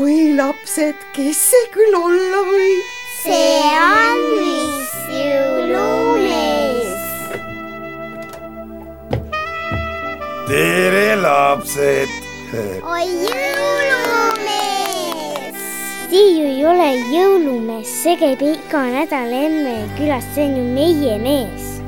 oi lapsed, kes see küll olla võib? see on vist jõulumees. tere, lapsed oi jõulumees. Tiiu ei ole jõulumees, see käib iga nädal emme külas, see on ju meie mees